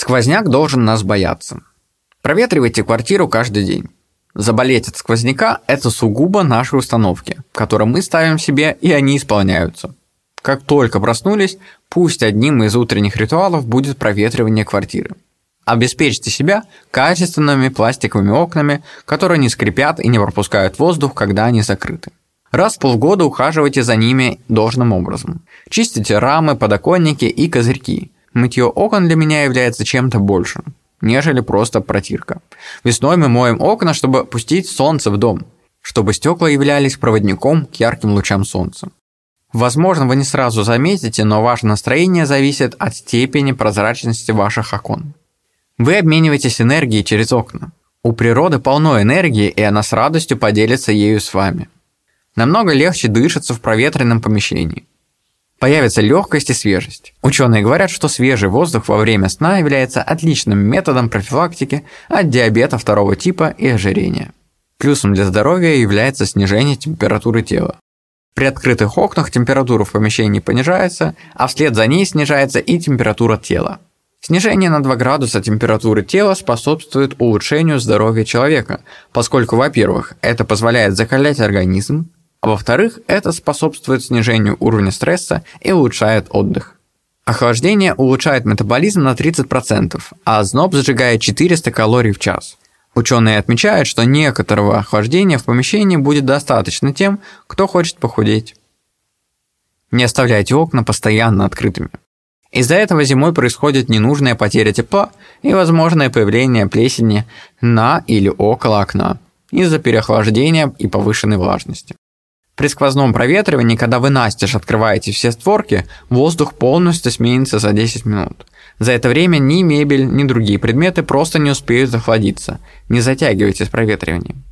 Сквозняк должен нас бояться. Проветривайте квартиру каждый день. Заболеть от сквозняка – это сугубо наши установки, которые мы ставим себе, и они исполняются. Как только проснулись, пусть одним из утренних ритуалов будет проветривание квартиры. Обеспечьте себя качественными пластиковыми окнами, которые не скрипят и не пропускают воздух, когда они закрыты. Раз в полгода ухаживайте за ними должным образом. Чистите рамы, подоконники и козырьки – Мытье окон для меня является чем-то большим, нежели просто протирка. Весной мы моем окна, чтобы пустить солнце в дом, чтобы стекла являлись проводником к ярким лучам солнца. Возможно, вы не сразу заметите, но ваше настроение зависит от степени прозрачности ваших окон. Вы обмениваетесь энергией через окна. У природы полно энергии, и она с радостью поделится ею с вами. Намного легче дышится в проветренном помещении появится легкость и свежесть. Ученые говорят, что свежий воздух во время сна является отличным методом профилактики от диабета второго типа и ожирения. Плюсом для здоровья является снижение температуры тела. При открытых окнах температура в помещении понижается, а вслед за ней снижается и температура тела. Снижение на 2 градуса температуры тела способствует улучшению здоровья человека, поскольку, во-первых, это позволяет закалять организм, а во-вторых, это способствует снижению уровня стресса и улучшает отдых. Охлаждение улучшает метаболизм на 30%, а озноб сжигает 400 калорий в час. Ученые отмечают, что некоторого охлаждения в помещении будет достаточно тем, кто хочет похудеть. Не оставляйте окна постоянно открытыми. Из-за этого зимой происходит ненужная потеря тепла и возможное появление плесени на или около окна из-за переохлаждения и повышенной влажности. При сквозном проветривании, когда вы настежь открываете все створки, воздух полностью сменится за 10 минут. За это время ни мебель, ни другие предметы просто не успеют охладиться. Не затягивайте с проветриванием.